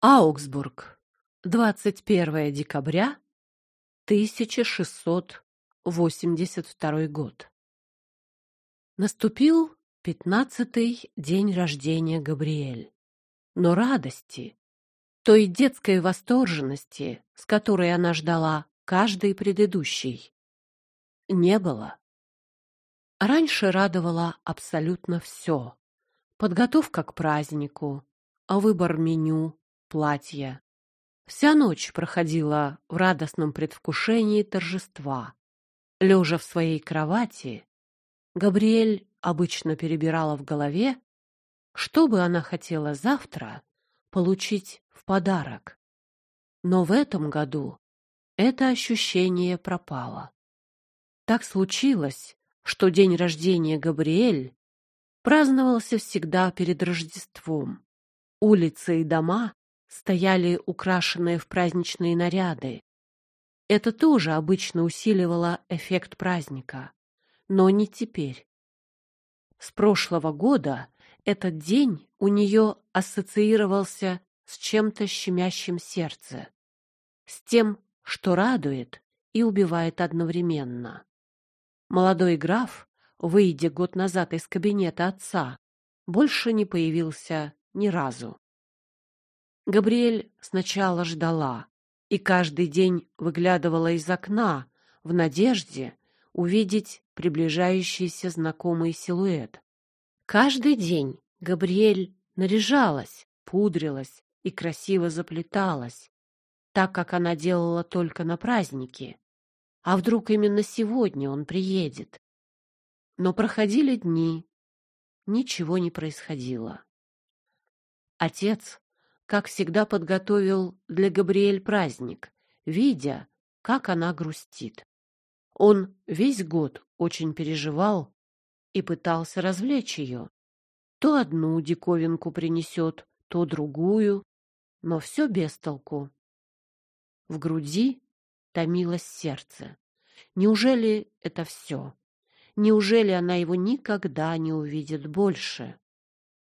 Аугсбург. 21 декабря 1682 год. Наступил пятнадцатый день рождения Габриэль. Но радости, той детской восторженности, с которой она ждала каждый предыдущий, не было. Раньше радовало абсолютно все. Подготовка к празднику, а выбор меню, платья. Вся ночь проходила в радостном предвкушении торжества. Лежа в своей кровати, Габриэль обычно перебирала в голове, что бы она хотела завтра получить в подарок. Но в этом году это ощущение пропало. Так случилось, что день рождения Габриэль праздновался всегда перед Рождеством. Улицы и дома стояли украшенные в праздничные наряды. Это тоже обычно усиливало эффект праздника, но не теперь. С прошлого года этот день у нее ассоциировался с чем-то щемящим сердце, с тем, что радует и убивает одновременно. Молодой граф, выйдя год назад из кабинета отца, больше не появился ни разу. Габриэль сначала ждала и каждый день выглядывала из окна в надежде увидеть приближающийся знакомый силуэт. Каждый день Габриэль наряжалась, пудрилась и красиво заплеталась, так как она делала только на праздники. А вдруг именно сегодня он приедет? Но проходили дни. Ничего не происходило. Отец, как всегда, подготовил для Габриэль праздник, видя, как она грустит. Он весь год очень переживал и пытался развлечь ее. То одну диковинку принесет, то другую, но все без толку. В груди томилось сердце. Неужели это все? Неужели она его никогда не увидит больше?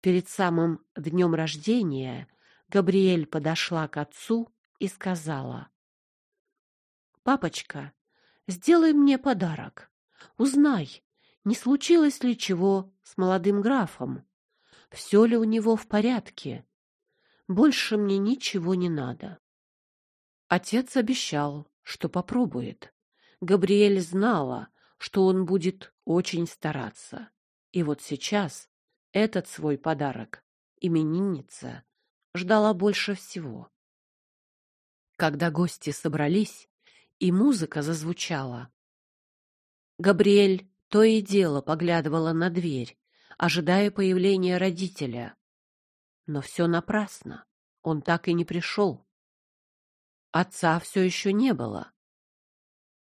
Перед самым днем рождения Габриэль подошла к отцу и сказала. «Папочка, сделай мне подарок. Узнай, не случилось ли чего с молодым графом? Все ли у него в порядке? Больше мне ничего не надо». Отец обещал, что попробует. Габриэль знала, что он будет очень стараться. И вот сейчас этот свой подарок именинница ждала больше всего. Когда гости собрались и музыка зазвучала, Габриэль то и дело поглядывала на дверь, ожидая появления родителя. Но все напрасно, он так и не пришел. Отца все еще не было.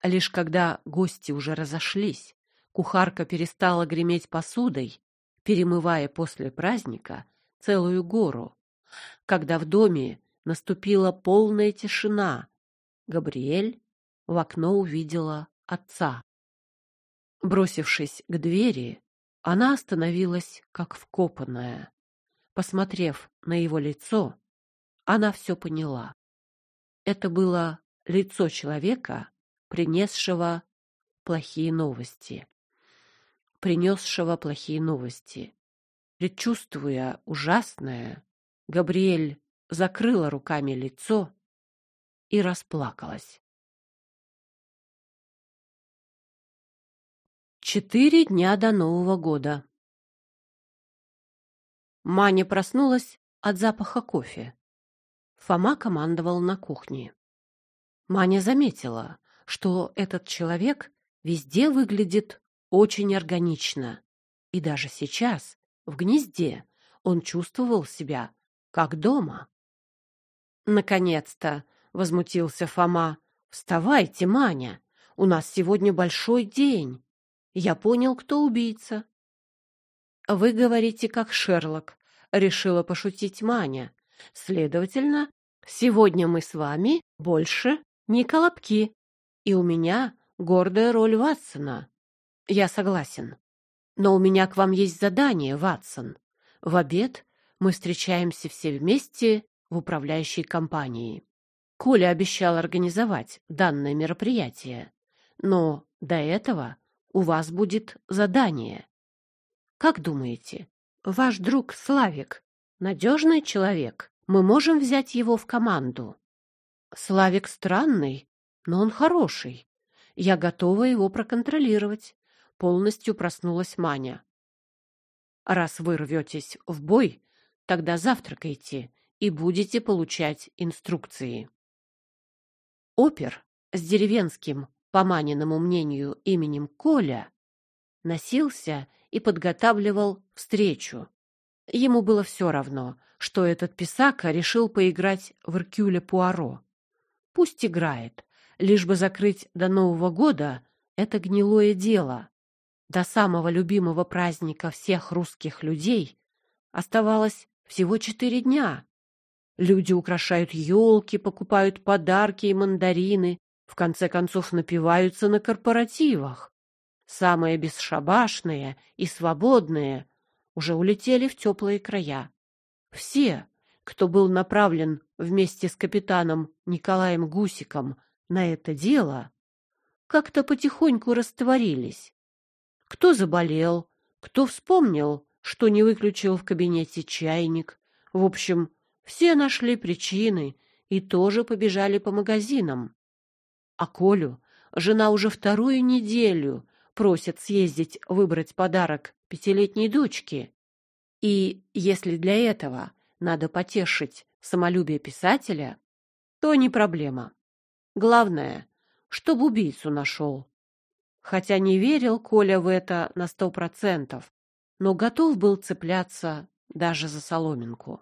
Лишь когда гости уже разошлись, кухарка перестала греметь посудой, перемывая после праздника целую гору. Когда в доме наступила полная тишина, Габриэль в окно увидела отца. Бросившись к двери, она остановилась как вкопанная. Посмотрев на его лицо, она все поняла. Это было лицо человека, принесшего плохие новости. Принесшего плохие новости. Предчувствуя ужасное, Габриэль закрыла руками лицо и расплакалась. Четыре дня до Нового года. Маня проснулась от запаха кофе. Фома командовал на кухне. Маня заметила, что этот человек везде выглядит очень органично. И даже сейчас, в гнезде, он чувствовал себя как дома. «Наконец-то!» — возмутился Фома. «Вставайте, Маня! У нас сегодня большой день. Я понял, кто убийца». «Вы говорите, как Шерлок», — решила пошутить Маня. «Следовательно, Сегодня мы с вами больше не колобки, и у меня гордая роль Ватсона. Я согласен. Но у меня к вам есть задание, Ватсон. В обед мы встречаемся все вместе в управляющей компании. Коля обещал организовать данное мероприятие, но до этого у вас будет задание. Как думаете, ваш друг Славик надежный человек? Мы можем взять его в команду. Славик странный, но он хороший. Я готова его проконтролировать. Полностью проснулась Маня. Раз вы рветесь в бой, тогда завтракайте и будете получать инструкции. Опер с деревенским, по Маниному мнению, именем Коля носился и подготавливал встречу. Ему было все равно, что этот писака решил поиграть в Эркюля Пуаро. Пусть играет, лишь бы закрыть до Нового года это гнилое дело. До самого любимого праздника всех русских людей оставалось всего четыре дня. Люди украшают елки, покупают подарки и мандарины, в конце концов напиваются на корпоративах. Самые бесшабашные и свободные уже улетели в теплые края. Все, кто был направлен вместе с капитаном Николаем Гусиком на это дело, как-то потихоньку растворились. Кто заболел, кто вспомнил, что не выключил в кабинете чайник. В общем, все нашли причины и тоже побежали по магазинам. А Колю жена уже вторую неделю просит съездить выбрать подарок пятилетней дочке. И если для этого надо потешить самолюбие писателя, то не проблема. Главное, чтобы убийцу нашел. Хотя не верил Коля в это на сто процентов, но готов был цепляться даже за соломинку.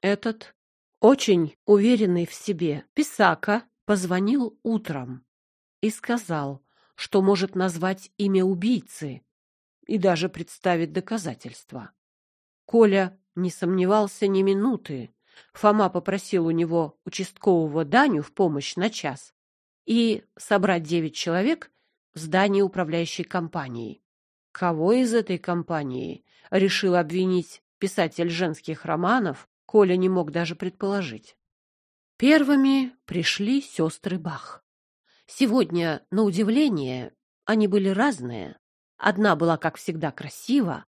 Этот, очень уверенный в себе писака, позвонил утром и сказал, что может назвать имя убийцы и даже представить доказательства. Коля не сомневался ни минуты. Фома попросил у него участкового Даню в помощь на час и собрать девять человек в здании управляющей компании. Кого из этой компании решил обвинить писатель женских романов, Коля не мог даже предположить. Первыми пришли сестры Бах. Сегодня, на удивление, они были разные. Одна была, как всегда, красива,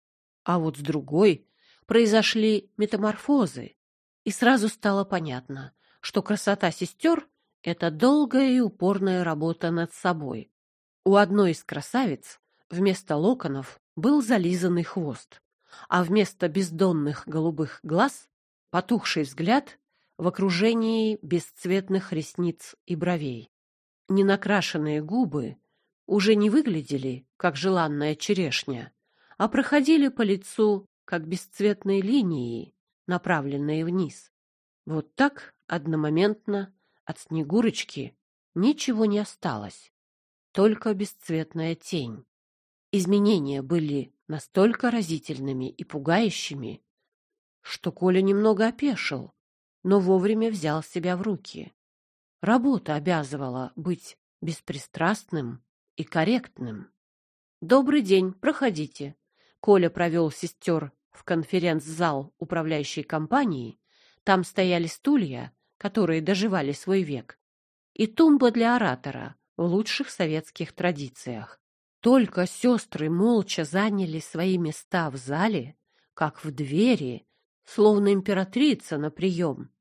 а вот с другой произошли метаморфозы. И сразу стало понятно, что красота сестер — это долгая и упорная работа над собой. У одной из красавиц вместо локонов был зализанный хвост, а вместо бездонных голубых глаз — потухший взгляд в окружении бесцветных ресниц и бровей. Ненакрашенные губы уже не выглядели, как желанная черешня, а проходили по лицу, как бесцветные линии, направленные вниз. Вот так одномоментно от Снегурочки ничего не осталось, только бесцветная тень. Изменения были настолько разительными и пугающими, что Коля немного опешил, но вовремя взял себя в руки. Работа обязывала быть беспристрастным и корректным. «Добрый день, проходите». Коля провел сестер в конференц-зал управляющей компании. Там стояли стулья, которые доживали свой век, и тумба для оратора в лучших советских традициях. Только сестры молча заняли свои места в зале, как в двери, словно императрица на прием,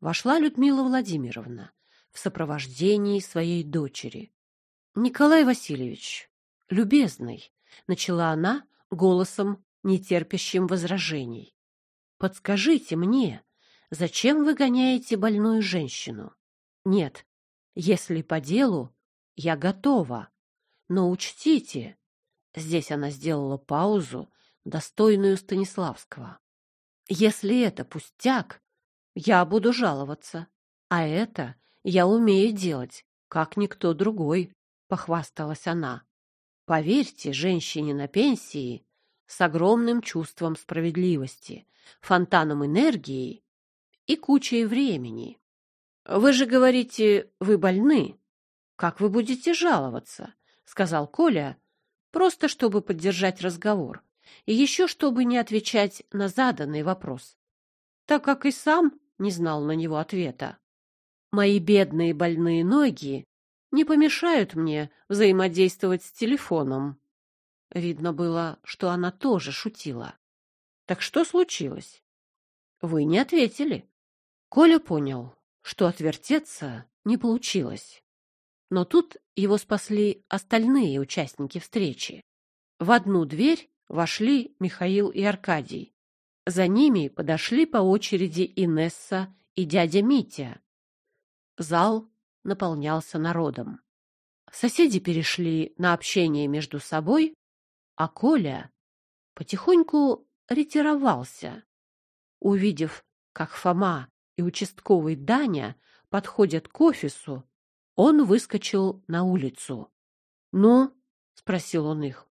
вошла Людмила Владимировна в сопровождении своей дочери. «Николай Васильевич, любезный», — начала она голосом, нетерпящим возражений. «Подскажите мне, зачем вы гоняете больную женщину? Нет, если по делу, я готова. Но учтите...» Здесь она сделала паузу, достойную Станиславского. «Если это пустяк, я буду жаловаться. А это я умею делать, как никто другой, — похвасталась она. Поверьте женщине на пенсии с огромным чувством справедливости, фонтаном энергии и кучей времени. Вы же говорите, вы больны. Как вы будете жаловаться? — сказал Коля, просто чтобы поддержать разговор и еще чтобы не отвечать на заданный вопрос, так как и сам не знал на него ответа. Мои бедные больные ноги не помешают мне взаимодействовать с телефоном. Видно было, что она тоже шутила. Так что случилось? Вы не ответили. Коля понял, что отвертеться не получилось. Но тут его спасли остальные участники встречи. В одну дверь вошли Михаил и Аркадий. За ними подошли по очереди Инесса и дядя Митя. Зал наполнялся народом. Соседи перешли на общение между собой, а Коля потихоньку ретировался. Увидев, как Фома и участковый Даня подходят к офису, он выскочил на улицу. «Ну?» — спросил он их.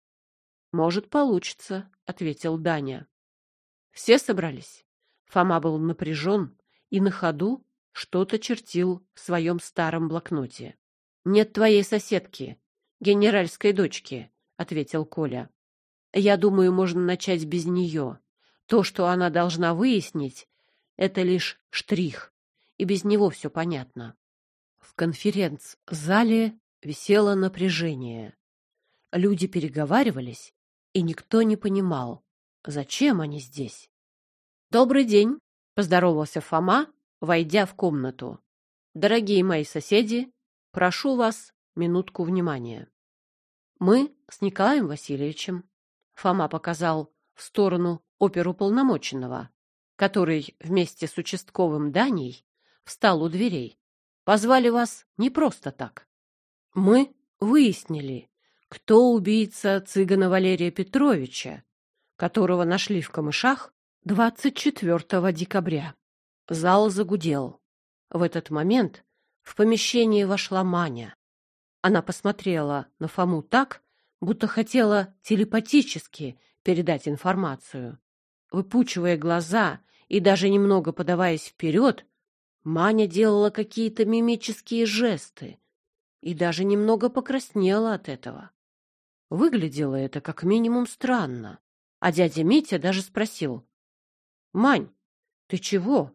«Может, получится», — ответил Даня. Все собрались. Фома был напряжен и на ходу что-то чертил в своем старом блокноте. «Нет твоей соседки, генеральской дочки», — ответил Коля. «Я думаю, можно начать без нее. То, что она должна выяснить, это лишь штрих, и без него все понятно». Конференц-зале висело напряжение. Люди переговаривались, и никто не понимал, зачем они здесь. «Добрый день!» — поздоровался Фома, войдя в комнату. «Дорогие мои соседи, прошу вас минутку внимания. Мы с Николаем Васильевичем, Фома показал в сторону оперуполномоченного, который вместе с участковым Даней встал у дверей, позвали вас не просто так. Мы выяснили, кто убийца цыгана Валерия Петровича, которого нашли в камышах 24 декабря. Зал загудел. В этот момент в помещение вошла Маня. Она посмотрела на Фому так, будто хотела телепатически передать информацию. Выпучивая глаза и даже немного подаваясь вперед, Маня делала какие-то мимические жесты и даже немного покраснела от этого. Выглядело это как минимум странно. А дядя Митя даже спросил. — Мань, ты чего?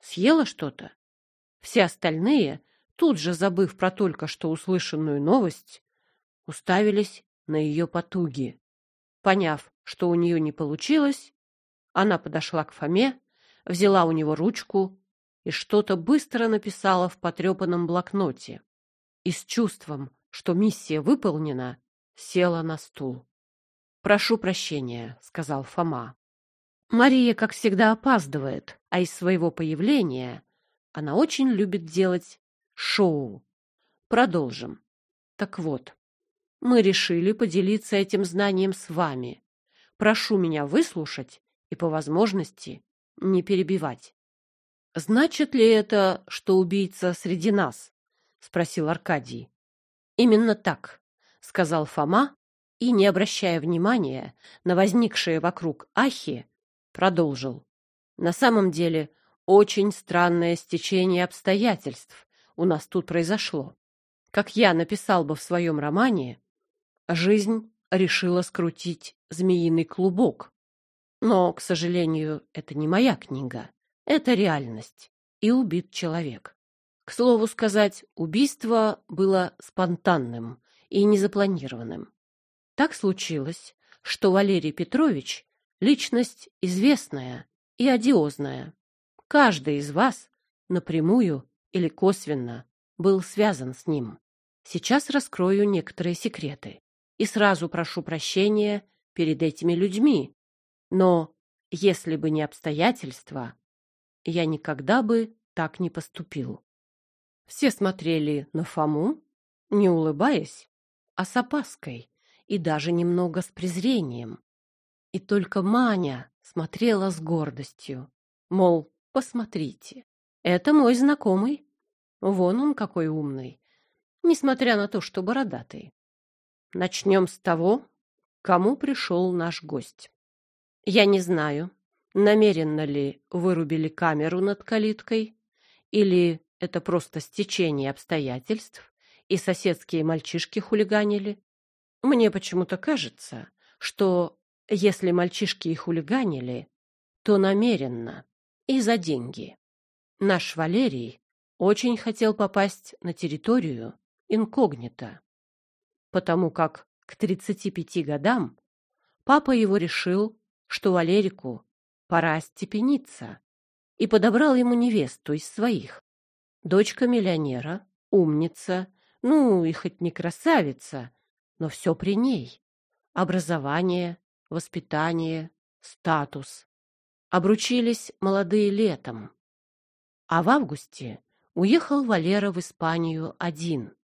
Съела что-то? Все остальные, тут же забыв про только что услышанную новость, уставились на ее потуги. Поняв, что у нее не получилось, она подошла к Фоме, взяла у него ручку и что-то быстро написала в потрепанном блокноте. И с чувством, что миссия выполнена, села на стул. «Прошу прощения», — сказал Фома. Мария, как всегда, опаздывает, а из своего появления она очень любит делать шоу. Продолжим. Так вот, мы решили поделиться этим знанием с вами. Прошу меня выслушать и, по возможности, не перебивать. «Значит ли это, что убийца среди нас?» — спросил Аркадий. «Именно так», — сказал Фома, и, не обращая внимания на возникшие вокруг ахи, продолжил. На самом деле, очень странное стечение обстоятельств у нас тут произошло. Как я написал бы в своем романе, жизнь решила скрутить змеиный клубок. Но, к сожалению, это не моя книга. Это реальность. И убит человек. К слову сказать, убийство было спонтанным и незапланированным. Так случилось, что Валерий Петрович Личность известная и одиозная. Каждый из вас напрямую или косвенно был связан с ним. Сейчас раскрою некоторые секреты и сразу прошу прощения перед этими людьми. Но если бы не обстоятельства, я никогда бы так не поступил. Все смотрели на Фому, не улыбаясь, а с опаской и даже немного с презрением. И только Маня смотрела с гордостью, мол, посмотрите, это мой знакомый. Вон он какой умный, несмотря на то, что бородатый. Начнем с того, кому пришел наш гость. Я не знаю, намеренно ли вырубили камеру над калиткой, или это просто стечение обстоятельств, и соседские мальчишки хулиганили. Мне почему-то кажется, что если мальчишки и хулиганили, то намеренно и за деньги. Наш Валерий очень хотел попасть на территорию инкогнито, потому как к 35 годам папа его решил, что Валерику пора остепениться, и подобрал ему невесту из своих. Дочка миллионера, умница, ну и хоть не красавица, но все при ней. Образование, воспитание, статус. Обручились молодые летом. А в августе уехал Валера в Испанию один.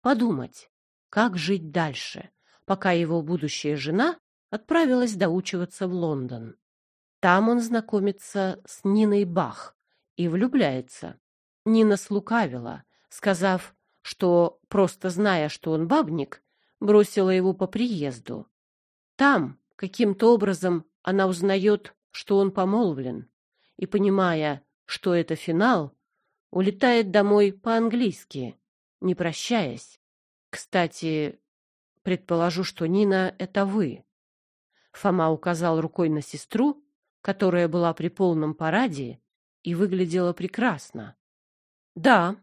Подумать, как жить дальше, пока его будущая жена отправилась доучиваться в Лондон. Там он знакомится с Ниной Бах и влюбляется. Нина слукавила, сказав, что, просто зная, что он бабник, бросила его по приезду. Там, каким-то образом, она узнает, что он помолвлен, и, понимая, что это финал, улетает домой по-английски, не прощаясь. Кстати, предположу, что Нина — это вы. Фома указал рукой на сестру, которая была при полном параде и выглядела прекрасно. Да,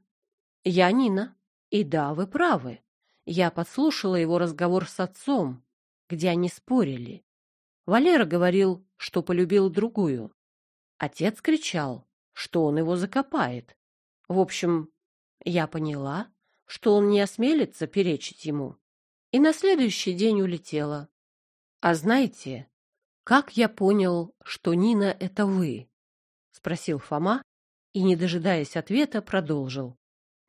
я Нина. И да, вы правы. Я подслушала его разговор с отцом, где они спорили. Валера говорил, что полюбил другую. Отец кричал, что он его закопает. В общем, я поняла, что он не осмелится перечить ему, и на следующий день улетела. А знаете, как я понял, что Нина — это вы? — спросил Фома и, не дожидаясь ответа, продолжил.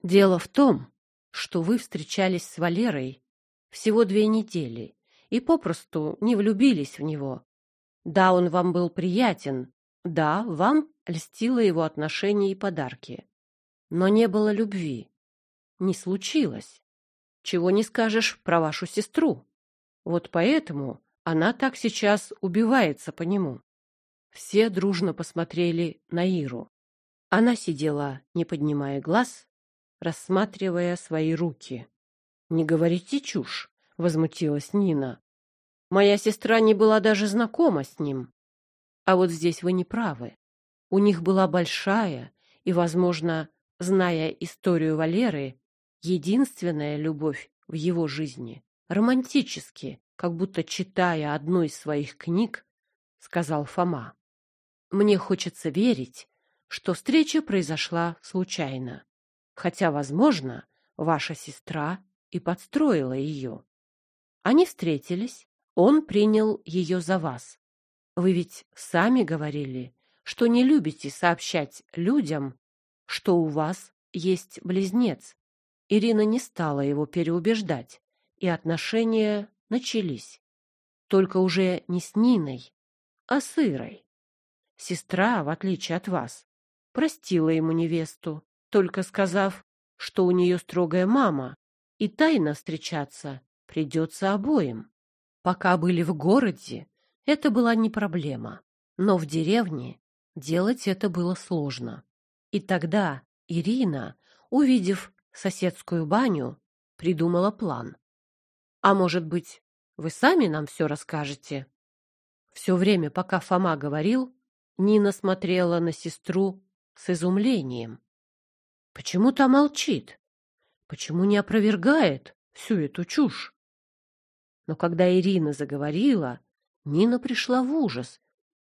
Дело в том, что вы встречались с Валерой всего две недели и попросту не влюбились в него. Да, он вам был приятен, да, вам льстило его отношение и подарки. Но не было любви. Не случилось. Чего не скажешь про вашу сестру. Вот поэтому она так сейчас убивается по нему. Все дружно посмотрели на Иру. Она сидела, не поднимая глаз, рассматривая свои руки. «Не говорите чушь», — возмутилась Нина. «Моя сестра не была даже знакома с ним. А вот здесь вы не правы. У них была большая и, возможно, зная историю Валеры, единственная любовь в его жизни. Романтически, как будто читая одну из своих книг, сказал Фома. Мне хочется верить, что встреча произошла случайно, хотя, возможно, ваша сестра и подстроила ее. Они встретились, он принял ее за вас. Вы ведь сами говорили, что не любите сообщать людям, что у вас есть близнец. Ирина не стала его переубеждать, и отношения начались. Только уже не с Ниной, а с Ирой. Сестра, в отличие от вас, простила ему невесту, только сказав, что у нее строгая мама, и тайно встречаться придется обоим. Пока были в городе, это была не проблема, но в деревне делать это было сложно. И тогда Ирина, увидев соседскую баню, придумала план. А может быть, вы сами нам все расскажете? Все время, пока Фома говорил, Нина смотрела на сестру с изумлением. Почему та молчит? Почему не опровергает всю эту чушь? Но когда Ирина заговорила, Нина пришла в ужас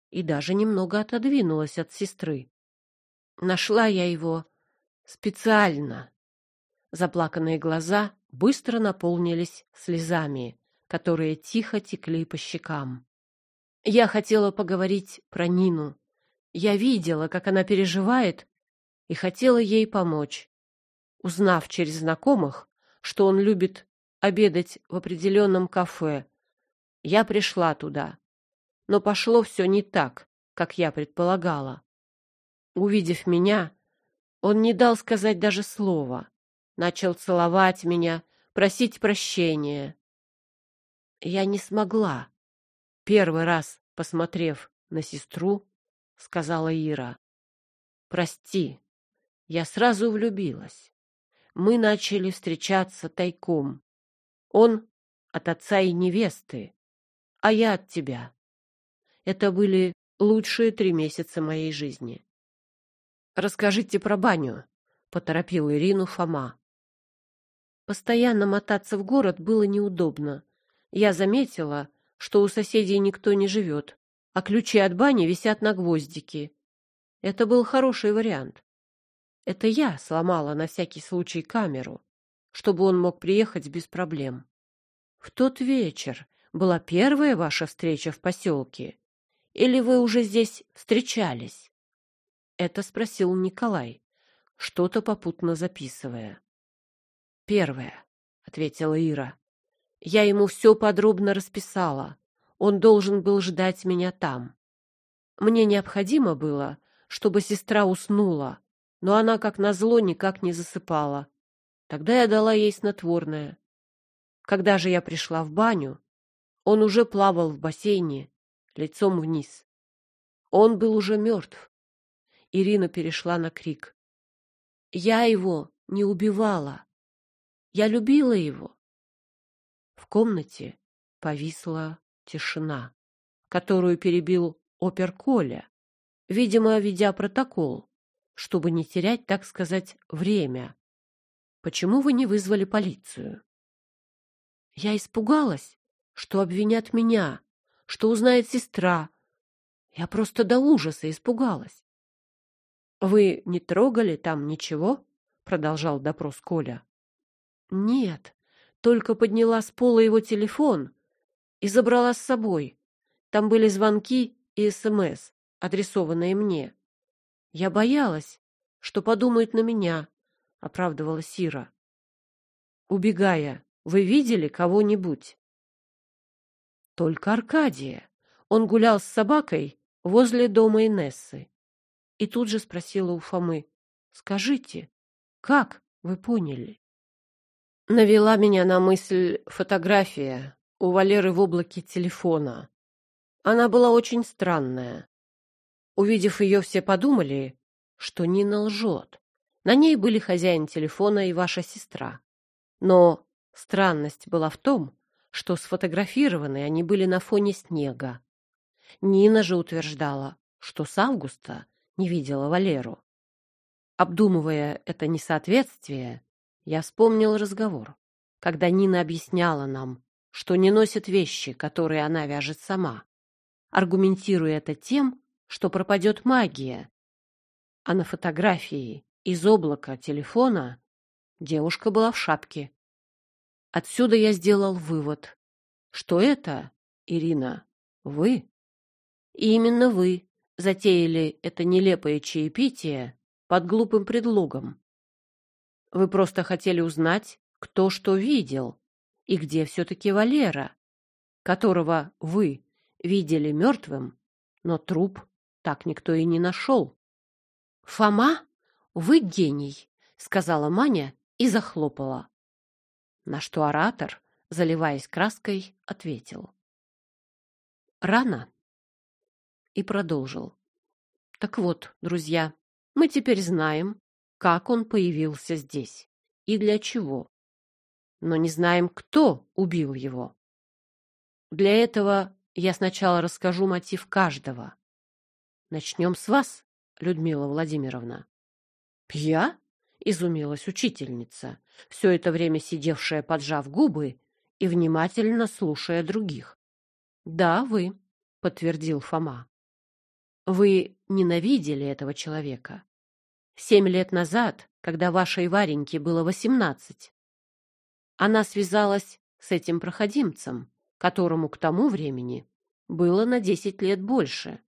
и даже немного отодвинулась от сестры. Нашла я его специально. Заплаканные глаза быстро наполнились слезами, которые тихо текли по щекам. Я хотела поговорить про Нину. Я видела, как она переживает, и хотела ей помочь. Узнав через знакомых, что он любит обедать в определенном кафе, я пришла туда но пошло все не так, как я предполагала. Увидев меня, он не дал сказать даже слова. Начал целовать меня, просить прощения. Я не смогла. Первый раз, посмотрев на сестру, сказала Ира. «Прости, я сразу влюбилась. Мы начали встречаться тайком. Он от отца и невесты, а я от тебя. Это были лучшие три месяца моей жизни. Расскажите про баню, поторопил Ирину Фома. Постоянно мотаться в город было неудобно. Я заметила, что у соседей никто не живет, а ключи от бани висят на гвоздике. Это был хороший вариант. Это я сломала на всякий случай камеру, чтобы он мог приехать без проблем. В тот вечер была первая ваша встреча в поселке? Или вы уже здесь встречались? Это спросил Николай, что-то попутно записывая. Первая, ответила Ира. Я ему все подробно расписала. Он должен был ждать меня там. Мне необходимо было, чтобы сестра уснула, но она, как назло, никак не засыпала. Тогда я дала ей снотворное. Когда же я пришла в баню, он уже плавал в бассейне, лицом вниз. Он был уже мертв. Ирина перешла на крик. Я его не убивала. Я любила его. В комнате повисла тишина, которую перебил опер Коля, видимо, ведя протокол, чтобы не терять, так сказать, время. Почему вы не вызвали полицию? Я испугалась, что обвинят меня, что узнает сестра. Я просто до ужаса испугалась. — Вы не трогали там ничего? — продолжал допрос Коля. — Нет, только подняла с пола его телефон и забрала с собой. Там были звонки и СМС, адресованные мне. Я боялась, что подумают на меня, — оправдывала Сира. — Убегая, вы видели кого-нибудь? Только Аркадия. Он гулял с собакой возле дома Инессы. И тут же спросила у Фомы, «Скажите, как вы поняли?» Навела меня на мысль фотография у Валеры в облаке телефона. Она была очень странная. Увидев ее, все подумали, что Нина лжет. На ней были хозяин телефона и ваша сестра. Но странность была в том, что сфотографированы они были на фоне снега. Нина же утверждала, что с августа не видела Валеру. Обдумывая это несоответствие, я вспомнил разговор, когда Нина объясняла нам, что не носит вещи, которые она вяжет сама, аргументируя это тем, что пропадет магия. А на фотографии из облака телефона девушка была в шапке. Отсюда я сделал вывод, что это, Ирина, вы. И именно вы затеяли это нелепое чаепитие под глупым предлогом. Вы просто хотели узнать, кто что видел и где все-таки Валера, которого вы видели мертвым, но труп так никто и не нашел. — Фома, вы гений, — сказала Маня и захлопала на что оратор, заливаясь краской, ответил. «Рано». И продолжил. «Так вот, друзья, мы теперь знаем, как он появился здесь и для чего, но не знаем, кто убил его. Для этого я сначала расскажу мотив каждого. Начнем с вас, Людмила Владимировна. Я? — изумилась учительница, все это время сидевшая, поджав губы и внимательно слушая других. — Да, вы, — подтвердил Фома. — Вы ненавидели этого человека. Семь лет назад, когда вашей Вареньке было восемнадцать, она связалась с этим проходимцем, которому к тому времени было на десять лет больше.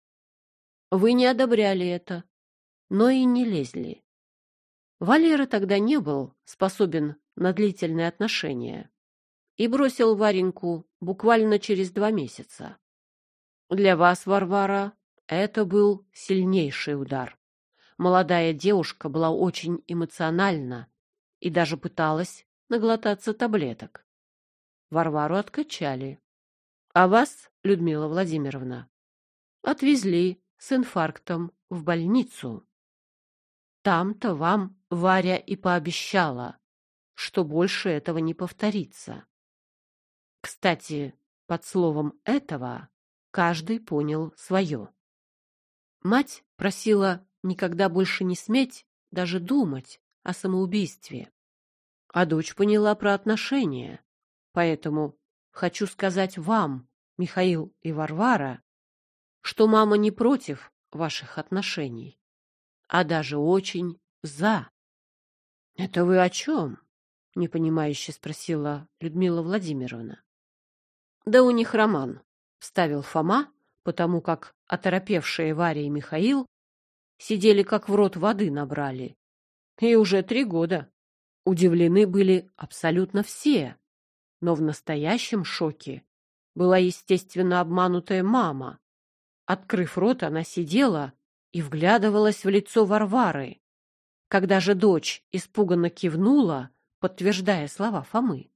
Вы не одобряли это, но и не лезли. Валера тогда не был способен на длительные отношения и бросил Вареньку буквально через два месяца. Для вас, Варвара, это был сильнейший удар. Молодая девушка была очень эмоциональна и даже пыталась наглотаться таблеток. Варвару откачали. А вас, Людмила Владимировна, отвезли с инфарктом в больницу. Там-то вам Варя и пообещала, что больше этого не повторится. Кстати, под словом «этого» каждый понял свое. Мать просила никогда больше не сметь даже думать о самоубийстве. А дочь поняла про отношения. Поэтому хочу сказать вам, Михаил и Варвара, что мама не против ваших отношений, а даже очень за. — Это вы о чем? — непонимающе спросила Людмила Владимировна. — Да у них роман, — вставил Фома, потому как оторопевшие Варя и Михаил сидели как в рот воды набрали. И уже три года. Удивлены были абсолютно все. Но в настоящем шоке была, естественно, обманутая мама. Открыв рот, она сидела и вглядывалась в лицо Варвары. Когда же дочь испуганно кивнула, подтверждая слова Фомы,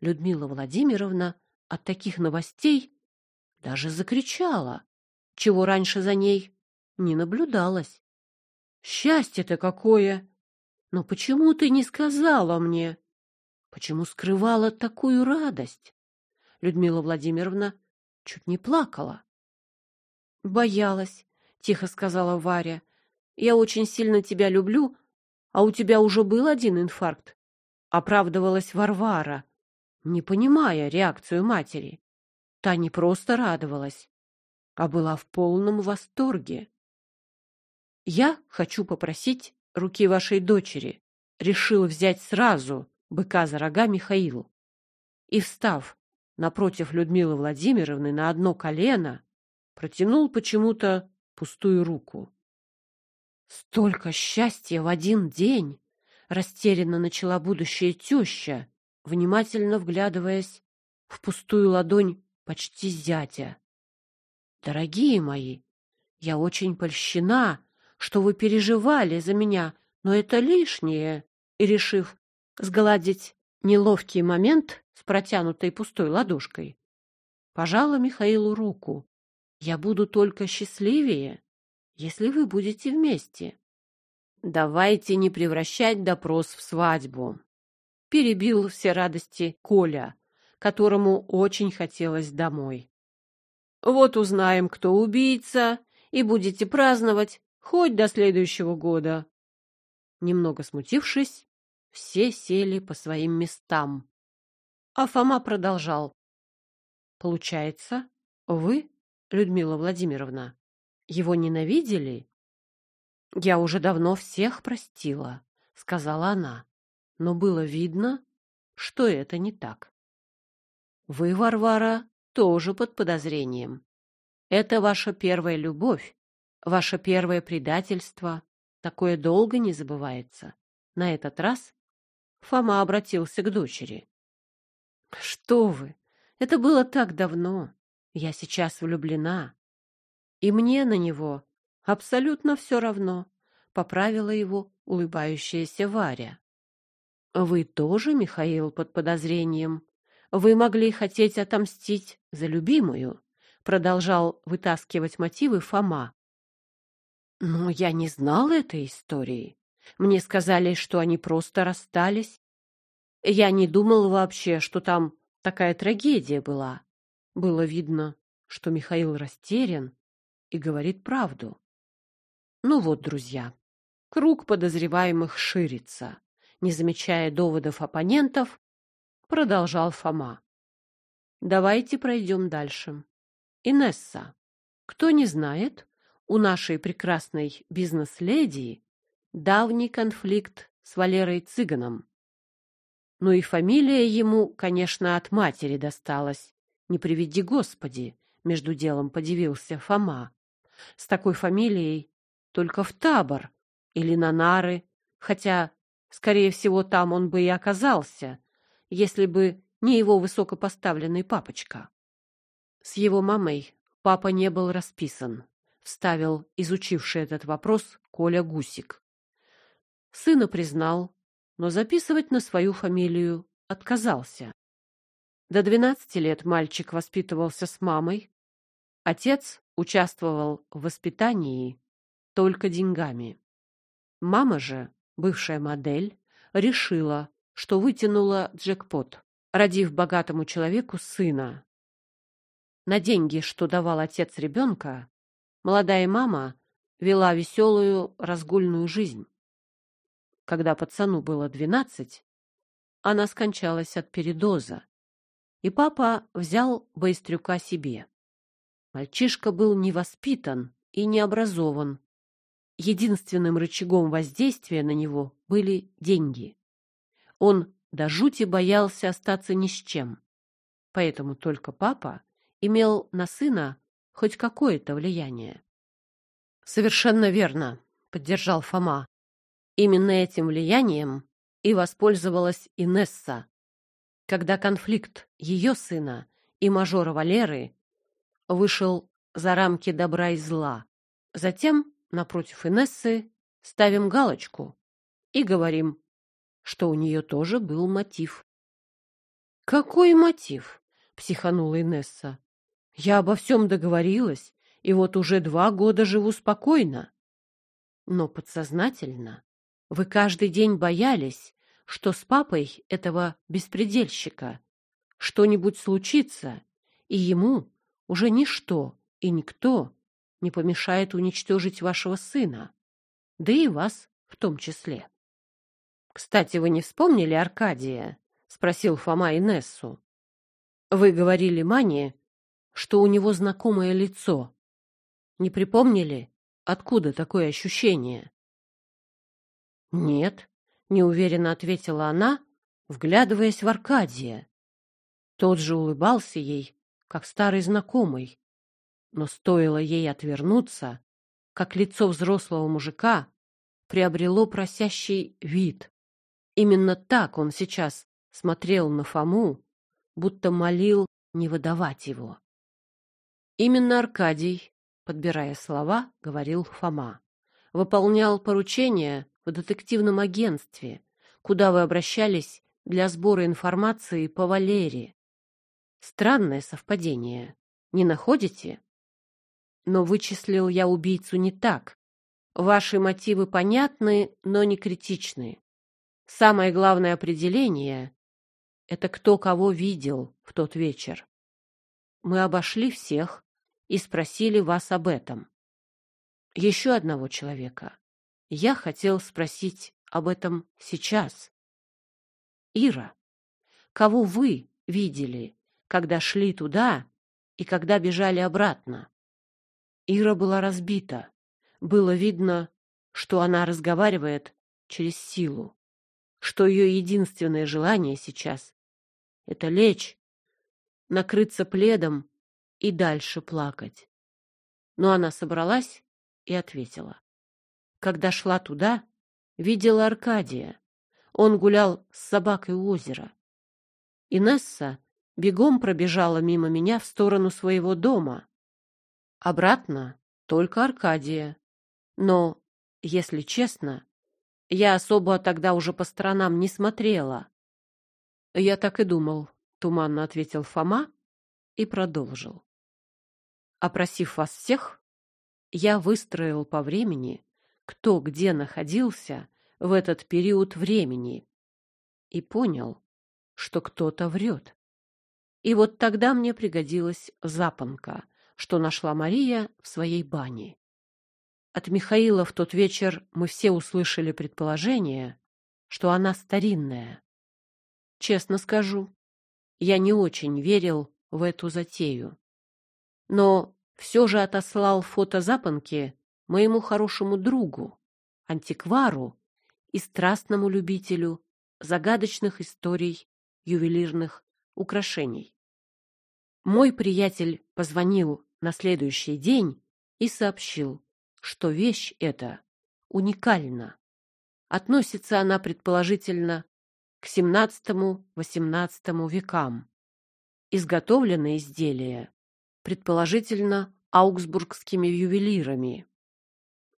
Людмила Владимировна от таких новостей даже закричала, чего раньше за ней не наблюдалось. «Счастье-то какое! Но почему ты не сказала мне? Почему скрывала такую радость?» Людмила Владимировна чуть не плакала. «Боялась», — тихо сказала Варя. «Я очень сильно тебя люблю, а у тебя уже был один инфаркт», — оправдывалась Варвара, не понимая реакцию матери. Та не просто радовалась, а была в полном восторге. «Я хочу попросить руки вашей дочери», — решил взять сразу быка за рога Михаил. И, встав напротив Людмилы Владимировны на одно колено, протянул почему-то пустую руку. «Столько счастья в один день!» — растерянно начала будущая теща, внимательно вглядываясь в пустую ладонь почти зятя. «Дорогие мои, я очень польщена, что вы переживали за меня, но это лишнее!» И, решив сгладить неловкий момент с протянутой пустой ладошкой, пожала Михаилу руку, я буду только счастливее, если вы будете вместе. Давайте не превращать допрос в свадьбу. Перебил все радости Коля, которому очень хотелось домой. Вот узнаем, кто убийца, и будете праздновать хоть до следующего года. Немного смутившись, все сели по своим местам. А Фома продолжал. Получается, вы Людмила Владимировна, его ненавидели? Я уже давно всех простила, сказала она, но было видно, что это не так. Вы, Варвара, тоже под подозрением. Это ваша первая любовь, ваше первое предательство. Такое долго не забывается. На этот раз Фома обратился к дочери. Что вы? Это было так давно. Я сейчас влюблена. И мне на него абсолютно все равно, — поправила его улыбающаяся Варя. Вы тоже, Михаил, под подозрением. Вы могли хотеть отомстить за любимую, — продолжал вытаскивать мотивы Фома. Но я не знал этой истории. Мне сказали, что они просто расстались. Я не думал вообще, что там такая трагедия была. Было видно, что Михаил растерян и говорит правду. Ну вот, друзья, круг подозреваемых ширится. Не замечая доводов оппонентов, продолжал Фома. Давайте пройдем дальше. Инесса, кто не знает, у нашей прекрасной бизнес-леди давний конфликт с Валерой Цыганом. Ну и фамилия ему, конечно, от матери досталась. Не приведи Господи, между делом подивился Фома. С такой фамилией только в табор или на нары, хотя, скорее всего, там он бы и оказался, если бы не его высокопоставленный папочка. С его мамой папа не был расписан, вставил изучивший этот вопрос Коля Гусик. Сына признал, но записывать на свою фамилию отказался. До 12 лет мальчик воспитывался с мамой. Отец участвовал в воспитании только деньгами. Мама же, бывшая модель, решила, что вытянула джекпот, родив богатому человеку сына. На деньги, что давал отец ребенка, молодая мама вела веселую разгульную жизнь. Когда пацану было двенадцать, она скончалась от передоза, и папа взял Быстрюка себе. Мальчишка был невоспитан и необразован. Единственным рычагом воздействия на него были деньги. Он до жути боялся остаться ни с чем. Поэтому только папа имел на сына хоть какое-то влияние. Совершенно верно, поддержал Фома. Именно этим влиянием и воспользовалась Инесса. Когда конфликт ее сына и мажора Валеры вышел за рамки добра и зла. Затем, напротив Инессы, ставим галочку и говорим, что у нее тоже был мотив. «Какой мотив?» — психанула Инесса. «Я обо всем договорилась, и вот уже два года живу спокойно. Но подсознательно вы каждый день боялись, что с папой этого беспредельщика что-нибудь случится, и ему уже ничто и никто не помешает уничтожить вашего сына, да и вас в том числе. Кстати, вы не вспомнили Аркадия? спросил Фома Инессу. Вы говорили Мане, что у него знакомое лицо. Не припомнили, откуда такое ощущение? Нет, неуверенно ответила она, вглядываясь в Аркадия. Тот же улыбался ей, как старый знакомый. Но стоило ей отвернуться, как лицо взрослого мужика приобрело просящий вид. Именно так он сейчас смотрел на Фому, будто молил не выдавать его. Именно Аркадий, подбирая слова, говорил Фома, выполнял поручения в детективном агентстве, куда вы обращались для сбора информации по Валере. Странное совпадение, не находите? Но вычислил я убийцу не так. Ваши мотивы понятны, но не критичны. Самое главное определение — это кто кого видел в тот вечер. Мы обошли всех и спросили вас об этом. Еще одного человека я хотел спросить об этом сейчас. Ира, кого вы видели, когда шли туда и когда бежали обратно? Ира была разбита. Было видно, что она разговаривает через силу, что ее единственное желание сейчас — это лечь, накрыться пледом и дальше плакать. Но она собралась и ответила. Когда шла туда, видела Аркадия. Он гулял с собакой у озера. Инесса бегом пробежала мимо меня в сторону своего дома. Обратно только Аркадия. Но, если честно, я особо тогда уже по сторонам не смотрела. Я так и думал, туманно ответил Фома и продолжил. Опросив вас всех, я выстроил по времени кто где находился в этот период времени, и понял, что кто-то врет. И вот тогда мне пригодилась запонка, что нашла Мария в своей бане. От Михаила в тот вечер мы все услышали предположение, что она старинная. Честно скажу, я не очень верил в эту затею. Но все же отослал фото запонки моему хорошему другу, антиквару и страстному любителю загадочных историй ювелирных украшений. Мой приятель позвонил на следующий день и сообщил, что вещь эта уникальна. Относится она предположительно к XVII-XVIII векам. Изготовлено изделие предположительно аугсбургскими ювелирами.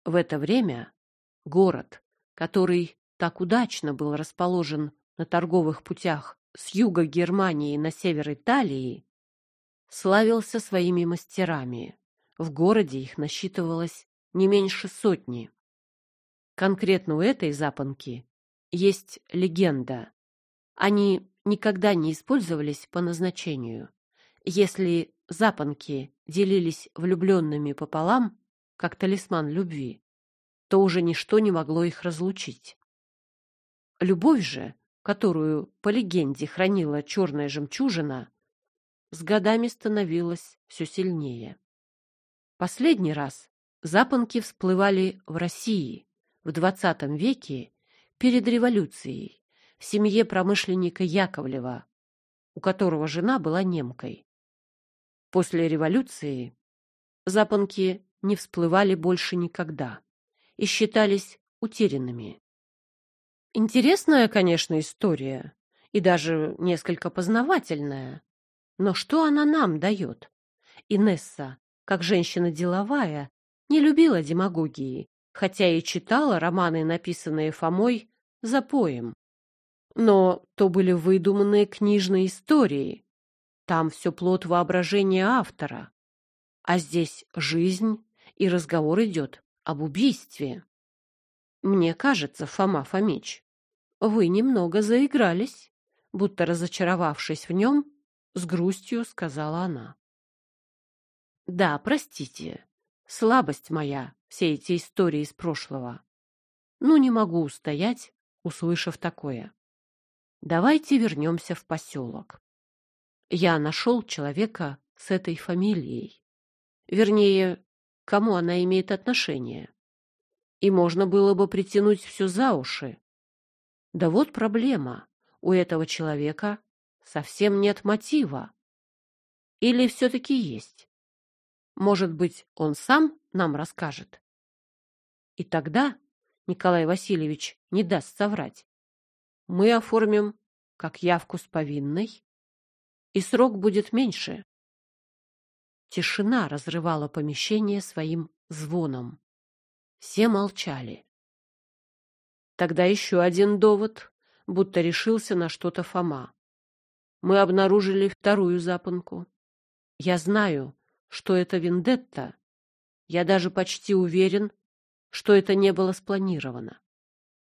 В это время город, который так удачно был расположен на торговых путях с юга Германии на север Италии, славился своими мастерами. В городе их насчитывалось не меньше сотни. Конкретно у этой запонки есть легенда. Они никогда не использовались по назначению. Если запонки делились влюбленными пополам, как талисман любви, то уже ничто не могло их разлучить. Любовь же, которую, по легенде, хранила черная жемчужина, с годами становилась все сильнее. Последний раз запонки всплывали в России в XX веке перед революцией в семье промышленника Яковлева, у которого жена была немкой. После революции запонки не всплывали больше никогда и считались утерянными. Интересная, конечно, история и даже несколько познавательная. Но что она нам дает? Инесса, как женщина деловая, не любила демагогии, хотя и читала романы, написанные Фомой, за поем. Но то были выдуманные книжные истории, там все плод воображения автора. А здесь жизнь, и разговор идет об убийстве. Мне кажется, Фома Фомич, вы немного заигрались, будто разочаровавшись в нем, с грустью сказала она. Да, простите, слабость моя, все эти истории из прошлого. Ну, не могу устоять, услышав такое. Давайте вернемся в поселок я нашел человека с этой фамилией. Вернее, кому она имеет отношение. И можно было бы притянуть все за уши. Да вот проблема. У этого человека совсем нет мотива. Или все-таки есть? Может быть, он сам нам расскажет? И тогда Николай Васильевич не даст соврать. Мы оформим как явку с повинной и срок будет меньше. Тишина разрывала помещение своим звоном. Все молчали. Тогда еще один довод, будто решился на что-то Фома. Мы обнаружили вторую запонку. Я знаю, что это вендетта. Я даже почти уверен, что это не было спланировано.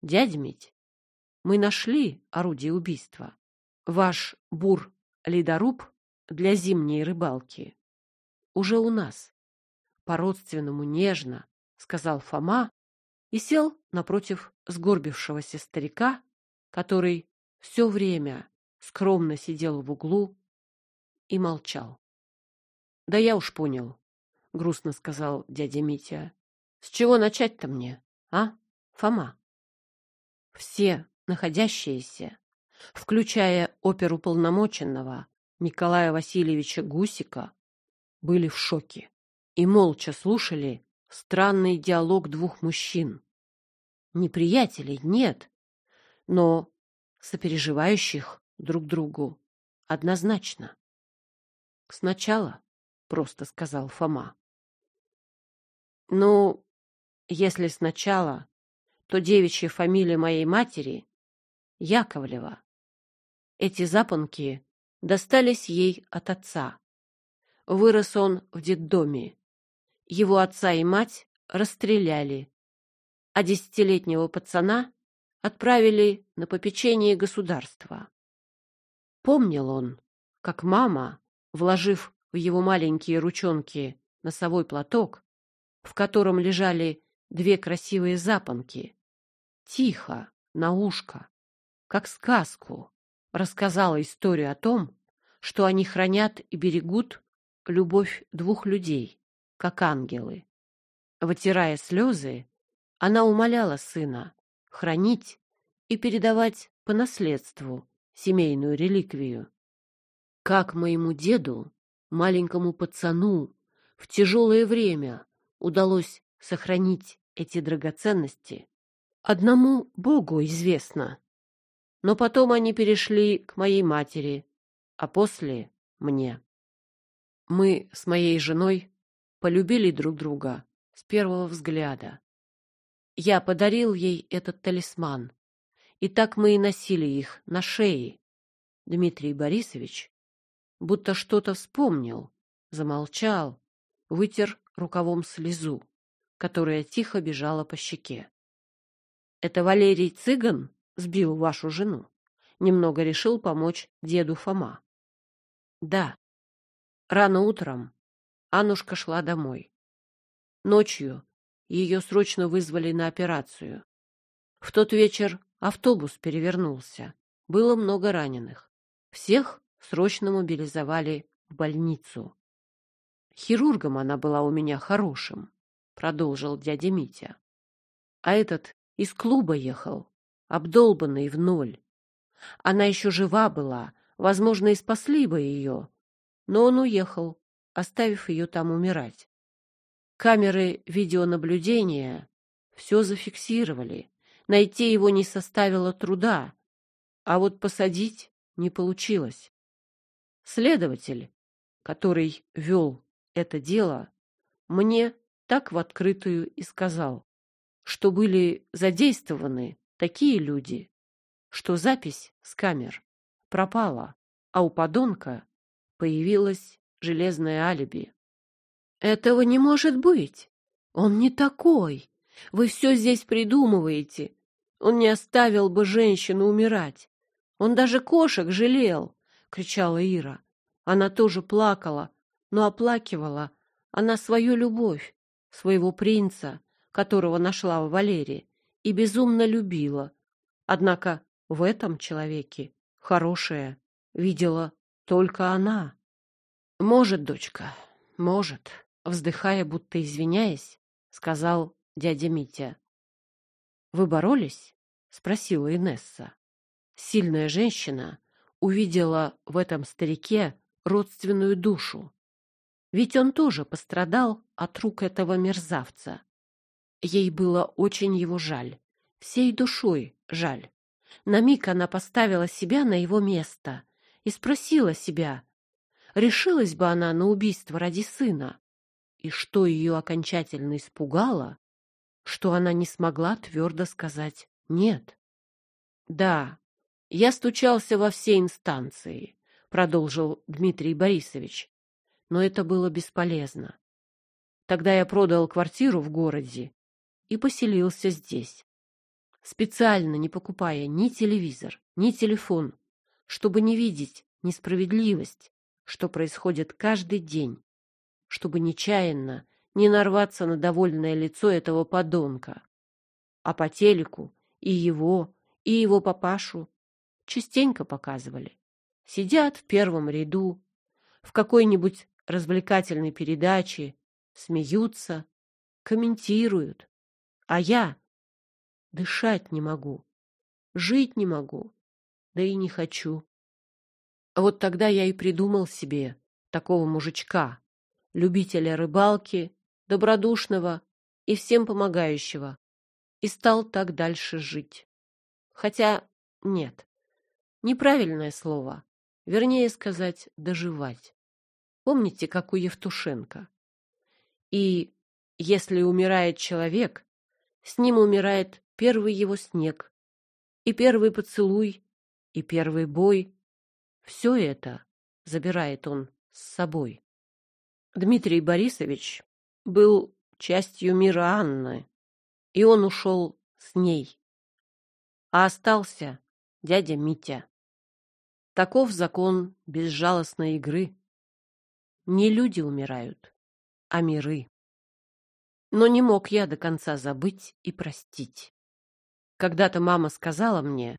Дядь Мить, мы нашли орудие убийства. Ваш бур ледоруб для зимней рыбалки уже у нас. По-родственному нежно, сказал Фома и сел напротив сгорбившегося старика, который все время скромно сидел в углу и молчал. Да я уж понял, грустно сказал дядя Митя. С чего начать-то мне, а, Фома? Все находящиеся включая оперуполномоченного Николая Васильевича Гусика, были в шоке и молча слушали странный диалог двух мужчин. Неприятелей нет, но сопереживающих друг другу однозначно. Сначала, просто сказал Фома. Ну, если сначала, то девичья фамилия моей матери Яковлева. Эти запонки достались ей от отца. Вырос он в детдоме. Его отца и мать расстреляли, а десятилетнего пацана отправили на попечение государства. Помнил он, как мама, вложив в его маленькие ручонки носовой платок, в котором лежали две красивые запонки, тихо, на ушко, как сказку, рассказала историю о том, что они хранят и берегут любовь двух людей, как ангелы. Вытирая слезы, она умоляла сына хранить и передавать по наследству семейную реликвию. Как моему деду, маленькому пацану, в тяжелое время удалось сохранить эти драгоценности, одному Богу известно. Но потом они перешли к моей матери, а после — мне. Мы с моей женой полюбили друг друга с первого взгляда. Я подарил ей этот талисман, и так мы и носили их на шее. Дмитрий Борисович будто что-то вспомнил, замолчал, вытер рукавом слезу, которая тихо бежала по щеке. — Это Валерий Цыган? Сбил вашу жену. Немного решил помочь деду Фома. Да. Рано утром Аннушка шла домой. Ночью ее срочно вызвали на операцию. В тот вечер автобус перевернулся. Было много раненых. Всех срочно мобилизовали в больницу. Хирургом она была у меня хорошим, продолжил дядя Митя. А этот из клуба ехал, обдолбанный в ноль. Она еще жива была, возможно, и спасли бы ее. Но он уехал, оставив ее там умирать. Камеры видеонаблюдения все зафиксировали. Найти его не составило труда, а вот посадить не получилось. Следователь, который вел это дело, мне так в открытую и сказал, что были задействованы такие люди, что запись с камер пропала, а у подонка появилось железное алиби. Этого не может быть. Он не такой. Вы все здесь придумываете. Он не оставил бы женщину умирать. Он даже кошек жалел, кричала Ира. Она тоже плакала, но оплакивала она свою любовь, своего принца, которого нашла в Валерии, и безумно любила. Однако в этом человеке хорошее видела только она. Может, дочка, может, вздыхая, будто извиняясь, сказал дядя Митя. Вы боролись? спросила Инесса. Сильная женщина увидела в этом старике родственную душу. Ведь он тоже пострадал от рук этого мерзавца. Ей было очень его жаль, всей душой жаль. На миг она поставила себя на его место и спросила себя, решилась бы она на убийство ради сына. И что ее окончательно испугало, что она не смогла твердо сказать «нет». Да, я стучался во все инстанции, продолжил Дмитрий Борисович, но это было бесполезно. Тогда я продал квартиру в городе и поселился здесь, специально не покупая ни телевизор, ни телефон, чтобы не видеть несправедливость, что происходит каждый день, чтобы нечаянно не нарваться на довольное лицо этого подонка. А по телеку и его, и его папашу частенько показывали. Сидят в первом ряду, в какой-нибудь развлекательной передаче, смеются, комментируют. А я дышать не могу, жить не могу, да и не хочу. Вот тогда я и придумал себе такого мужичка, любителя рыбалки, добродушного и всем помогающего, и стал так дальше жить. Хотя нет, неправильное слово, вернее сказать, доживать. Помните, как у Евтушенко? И если умирает человек, с ним умирает первый его снег, и первый поцелуй, и первый бой. Все это забирает он с собой. Дмитрий Борисович был частью мира Анны, и он ушел с ней. А остался дядя Митя. Таков закон безжалостной игры. Не люди умирают, а миры. Но не мог я до конца забыть и простить. Когда-то мама сказала мне,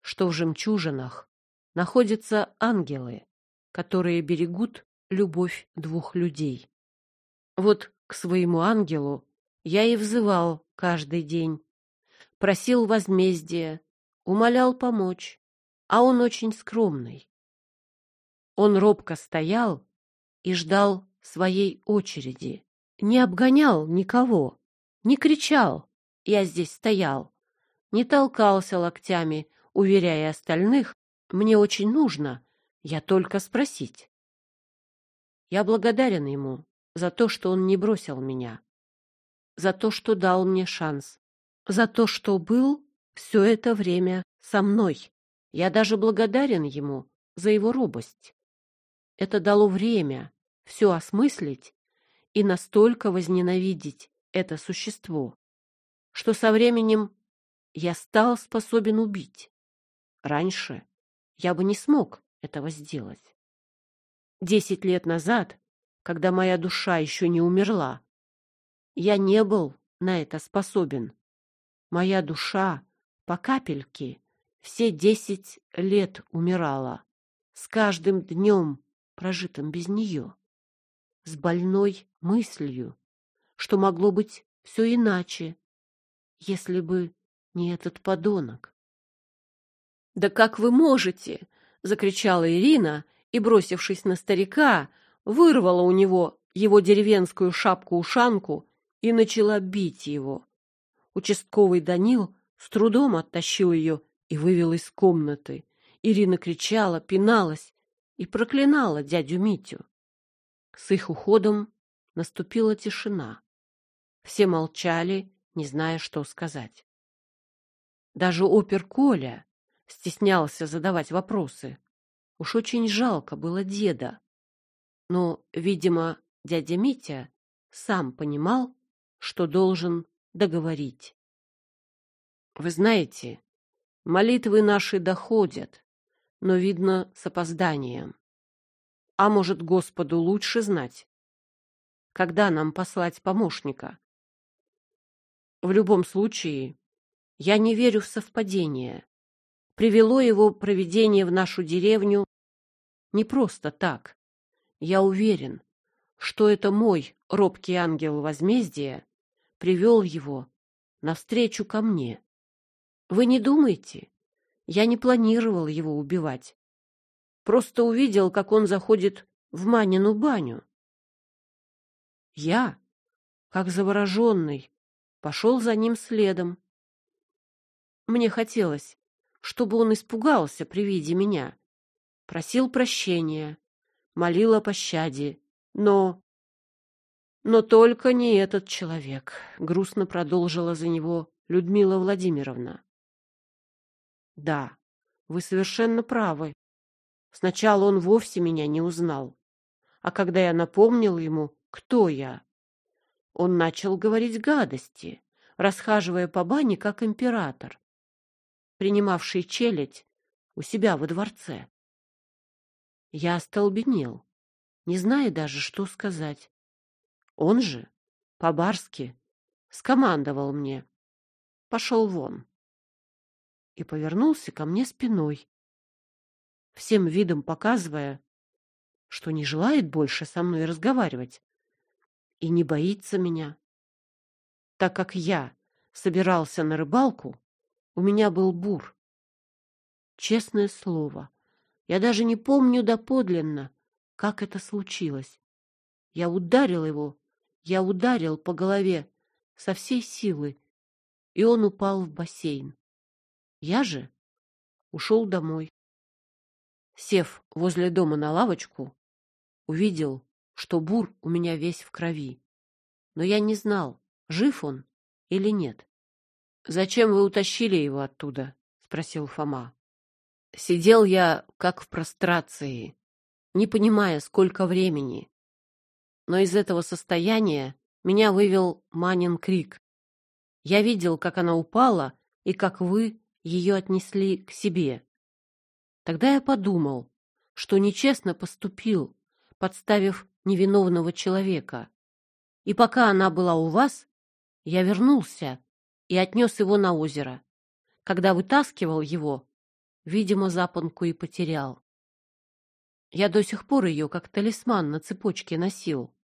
что в жемчужинах находятся ангелы, которые берегут любовь двух людей. Вот к своему ангелу я и взывал каждый день, просил возмездия, умолял помочь, а он очень скромный. Он робко стоял и ждал своей очереди, не обгонял никого, не кричал «я здесь стоял», не толкался локтями, уверяя остальных «мне очень нужно, я только спросить». Я благодарен ему за то, что он не бросил меня, за то, что дал мне шанс, за то, что был все это время со мной. Я даже благодарен ему за его робость. Это дало время все осмыслить и настолько возненавидеть это существо, что со временем я стал способен убить. Раньше я бы не смог этого сделать. Десять лет назад, когда моя душа еще не умерла, Я не был на это способен. Моя душа по капельке все десять лет умирала, с каждым днем, прожитым без нее, с больной мыслью, что могло быть все иначе, если бы не этот подонок. «Да как вы можете?» — закричала Ирина и, бросившись на старика, вырвала у него его деревенскую шапку-ушанку и начала бить его. Участковый Данил с трудом оттащил ее и вывел из комнаты. Ирина кричала, пиналась и проклинала дядю Митю. С их уходом наступила тишина. Все молчали, не зная, что сказать. Даже опер Коля стеснялся задавать вопросы. Уж очень жалко было деда. Но, видимо, дядя Митя сам понимал, что должен договорить. Вы знаете, молитвы наши доходят, но, видно, с опозданием. А может, Господу лучше знать, когда нам послать помощника? В любом случае, я не верю в совпадение. Привело его проведение в нашу деревню не просто так. Я уверен, что это мой робкий ангел возмездия привел его навстречу ко мне. Вы не думайте, я не планировал его убивать. Просто увидел, как он заходит в Манину баню. Я, как завороженный, пошел за ним следом. Мне хотелось, чтобы он испугался при виде меня, просил прощения, молил о пощаде, но... Но только не этот человек, — грустно продолжила за него Людмила Владимировна. Да, вы совершенно правы. Сначала он вовсе меня не узнал, а когда я напомнил ему, кто я, он начал говорить гадости, расхаживая по бане, как император принимавший челядь у себя во дворце. Я остолбенел, не зная даже, что сказать. Он же, по-барски, скомандовал мне. Пошел вон. И повернулся ко мне спиной, всем видом показывая, что не желает больше со мной разговаривать и не боится меня. Так как я собирался на рыбалку, у меня был бур. Честное слово, я даже не помню доподлинно, как это случилось. Я ударил его, я ударил по голове со всей силы, и он упал в бассейн. Я же ушел домой. Сев возле дома на лавочку, увидел, что бур у меня весь в крови. Но я не знал, жив он или нет. Зачем вы утащили его оттуда? спросил Фома. Сидел я как в прострации, не понимая, сколько времени. Но из этого состояния меня вывел Манин крик. Я видел, как она упала и как вы ее отнесли к себе. Тогда я подумал, что нечестно поступил, подставив невиновного человека. И пока она была у вас, я вернулся и отнес его на озеро. Когда вытаскивал его, видимо, запонку и потерял. Я до сих пор ее как талисман на цепочке носил.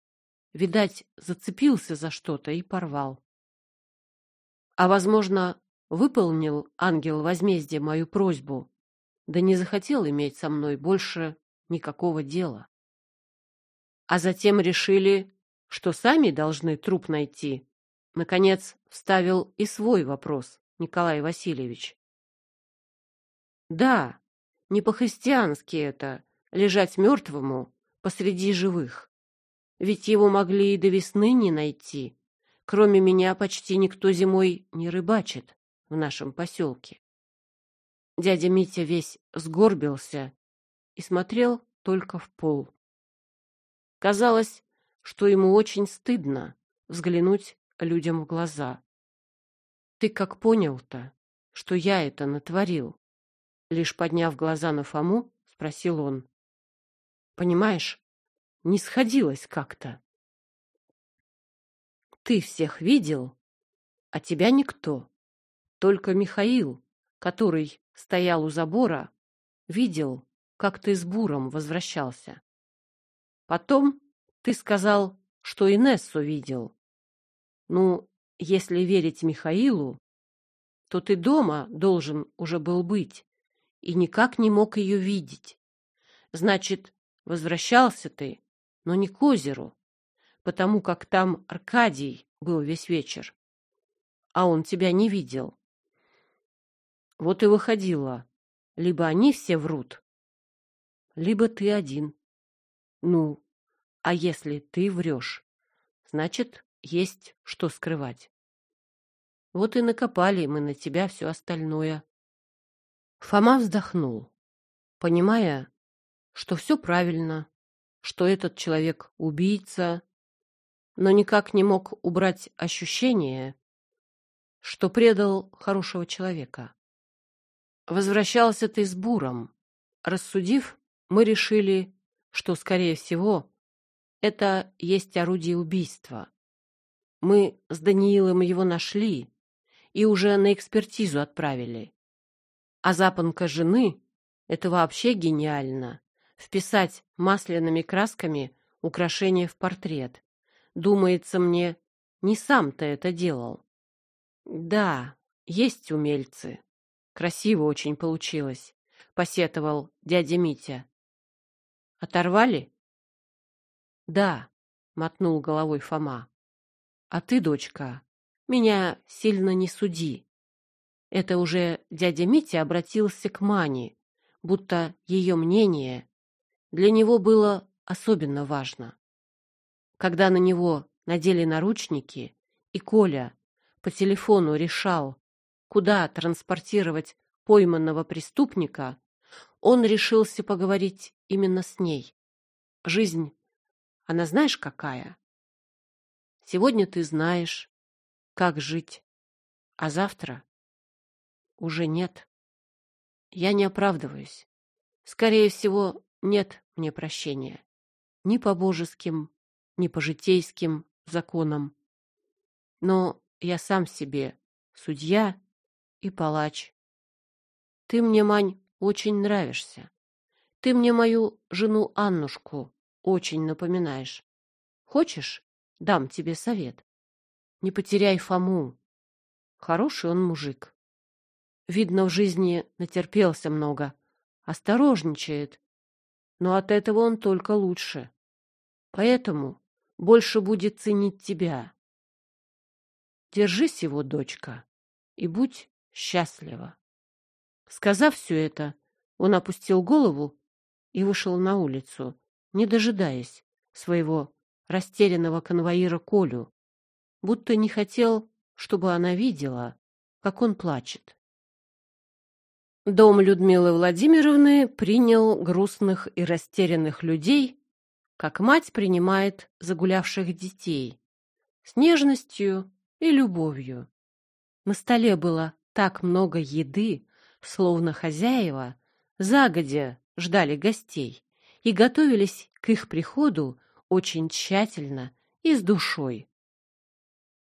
Видать, зацепился за что-то и порвал. А, возможно, выполнил ангел возмездия мою просьбу, да не захотел иметь со мной больше никакого дела. А затем решили, что сами должны труп найти, Наконец вставил и свой вопрос Николай Васильевич. Да, не по-христиански это — лежать мертвому посреди живых. Ведь его могли и до весны не найти. Кроме меня почти никто зимой не рыбачит в нашем поселке. Дядя Митя весь сгорбился и смотрел только в пол. Казалось, что ему очень стыдно взглянуть людям в глаза. «Ты как понял-то, что я это натворил?» Лишь подняв глаза на Фому, спросил он. «Понимаешь, не сходилось как-то». Ты всех видел, а тебя никто. Только Михаил, который стоял у забора, видел, как ты с Буром возвращался. Потом ты сказал, что Инессу видел. Ну, если верить Михаилу, то ты дома должен уже был быть и никак не мог ее видеть. Значит, возвращался ты, но не к озеру, потому как там Аркадий был весь вечер, а он тебя не видел. Вот и выходило, либо они все врут, либо ты один. Ну, а если ты врешь, значит, есть что скрывать. Вот и накопали мы на тебя все остальное. Фома вздохнул, понимая, что все правильно, что этот человек убийца, но никак не мог убрать ощущение, что предал хорошего человека. Возвращался ты с Буром. Рассудив, мы решили, что, скорее всего, это есть орудие убийства. Мы с Даниилом его нашли и уже на экспертизу отправили. А запонка жены — это вообще гениально. Вписать масляными красками украшение в портрет. Думается мне, не сам-то это делал. Да, есть умельцы. Красиво очень получилось, посетовал дядя Митя. Оторвали? Да, мотнул головой Фома. А ты, дочка, меня сильно не суди. Это уже дядя Митя обратился к Мане, будто ее мнение для него было особенно важно. Когда на него надели наручники, и Коля по телефону решал, куда транспортировать пойманного преступника, он решился поговорить именно с ней. Жизнь, она знаешь какая? Сегодня ты знаешь, как жить, а завтра уже нет. Я не оправдываюсь. Скорее всего, нет мне прощения. Ни по божеским, ни по житейским законам. Но я сам себе судья и палач. Ты мне, Мань, очень нравишься. Ты мне мою жену Аннушку очень напоминаешь. Хочешь, дам тебе совет? Не потеряй Фому. Хороший он мужик. Видно, в жизни натерпелся много. Осторожничает. Но от этого он только лучше. Поэтому больше будет ценить тебя. Держись его, дочка, и будь счастлива. Сказав все это, он опустил голову и вышел на улицу, не дожидаясь своего растерянного конвоира Колю, будто не хотел, чтобы она видела, как он плачет. Дом Людмилы Владимировны принял грустных и растерянных людей, как мать принимает загулявших детей, с нежностью и любовью. На столе было так много еды, словно хозяева загодя ждали гостей и готовились к их приходу очень тщательно и с душой.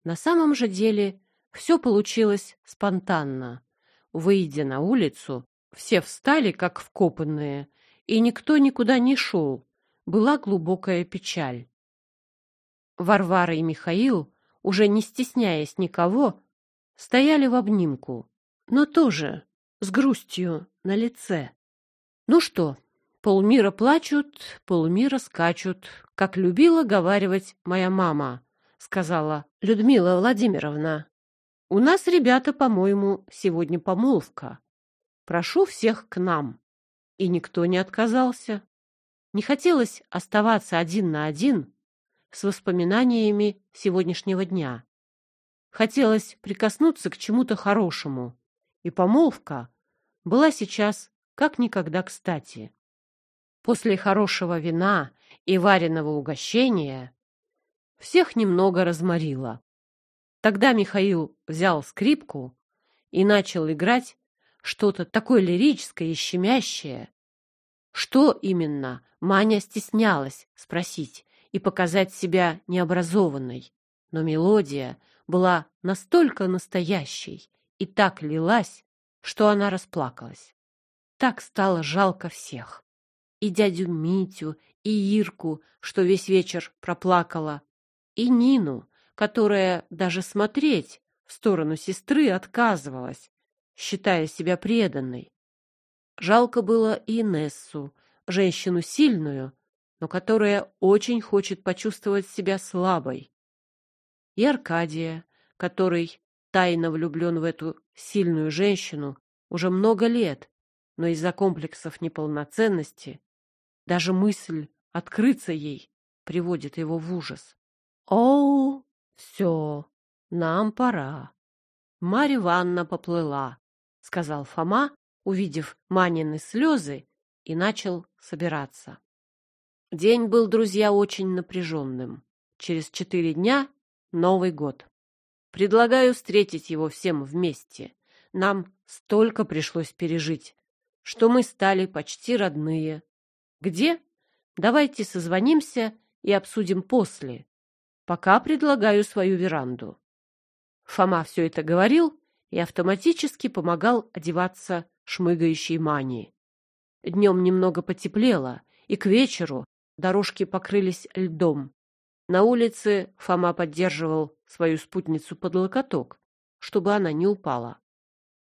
На самом же деле все получилось спонтанно. Выйдя на улицу, все встали, как вкопанные, и никто никуда не шел. Была глубокая печаль. Варвара и Михаил, уже не стесняясь никого, стояли в обнимку, но тоже с грустью на лице. Ну что, полмира плачут, полмира скачут, как любила говаривать моя мама сказала Людмила Владимировна. У нас, ребята, по-моему, сегодня помолвка. Прошу всех к нам. И никто не отказался. Не хотелось оставаться один на один с воспоминаниями сегодняшнего дня. Хотелось прикоснуться к чему-то хорошему, и помолвка была сейчас как никогда кстати. После хорошего вина и вареного угощения всех немного разморило. Тогда Михаил взял скрипку и начал играть что-то такое лирическое и щемящее. Что именно, Маня стеснялась спросить и показать себя необразованной. Но мелодия была настолько настоящей и так лилась, что она расплакалась. Так стало жалко всех. И дядю Митю, и Ирку, что весь вечер проплакала, и Нину, которая даже смотреть в сторону сестры отказывалась, считая себя преданной. Жалко было и Инессу, женщину сильную, но которая очень хочет почувствовать себя слабой. И Аркадия, который тайно влюблен в эту сильную женщину уже много лет, но из-за комплексов неполноценности даже мысль открыться ей приводит его в ужас. О, все, нам пора. Марья Ивановна поплыла, сказал Фома, увидев Манины слезы, и начал собираться. День был, друзья, очень напряженным. Через четыре дня Новый год. Предлагаю встретить его всем вместе. Нам столько пришлось пережить, что мы стали почти родные. Где? Давайте созвонимся и обсудим после. Пока предлагаю свою веранду. Фома все это говорил и автоматически помогал одеваться шмыгающей мании. Днем немного потеплело, и к вечеру дорожки покрылись льдом. На улице Фома поддерживал свою спутницу под локоток, чтобы она не упала.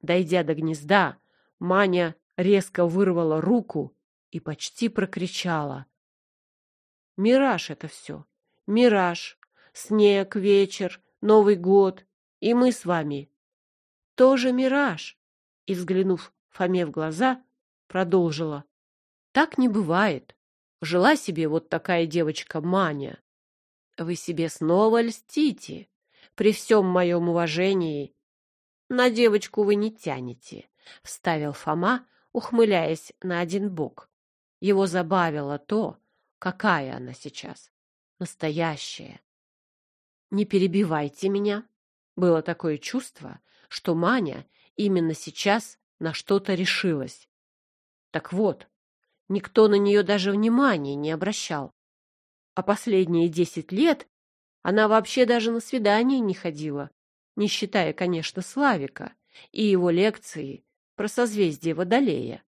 Дойдя до гнезда, Маня резко вырвала руку и почти прокричала. «Мираж это все! Мираж! Снег, вечер, Новый год, и мы с вами! Тоже мираж!» И, взглянув Фоме в глаза, продолжила. «Так не бывает. Жила себе вот такая девочка Маня. Вы себе снова льстите. При всем моем уважении на девочку вы не тянете, — вставил Фома, ухмыляясь на один бок. Его забавило то, какая она сейчас. Настоящая. Не перебивайте меня. Было такое чувство, что Маня именно сейчас на что-то решилась. Так вот, никто на нее даже внимания не обращал. А последние десять лет она вообще даже на свидание не ходила, не считая, конечно, Славика и его лекции про созвездие Водолея.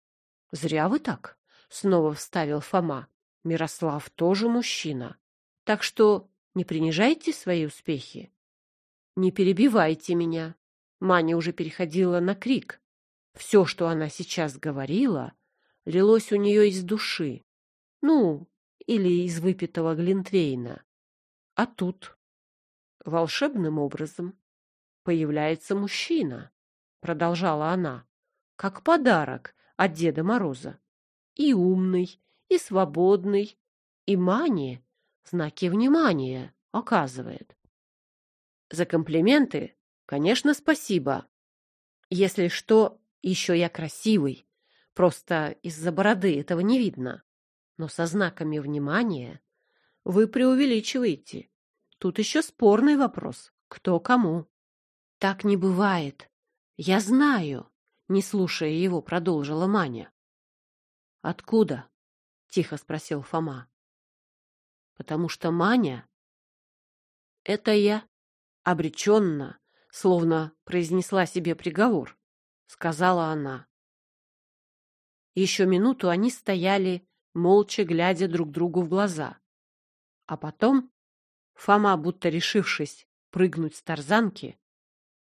— Зря вы так, — снова вставил Фома. Мирослав тоже мужчина. Так что не принижайте свои успехи. Не перебивайте меня. Маня уже переходила на крик. Все, что она сейчас говорила, лилось у нее из души. Ну, или из выпитого глинтвейна. А тут волшебным образом появляется мужчина, продолжала она, как подарок от Деда Мороза. И умный, и свободный, и мани знаки внимания оказывает. За комплименты, конечно, спасибо. Если что, еще я красивый, просто из-за бороды этого не видно. Но со знаками внимания вы преувеличиваете. Тут еще спорный вопрос. Кто кому? Так не бывает. Я знаю, не слушая его, продолжила Маня. Откуда? Тихо спросил Фома. Потому что Маня — это я. Обреченно, словно произнесла себе приговор, сказала она. Еще минуту они стояли, молча глядя друг другу в глаза. А потом Фома, будто решившись прыгнуть с тарзанки,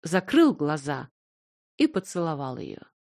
закрыл глаза и поцеловал ее.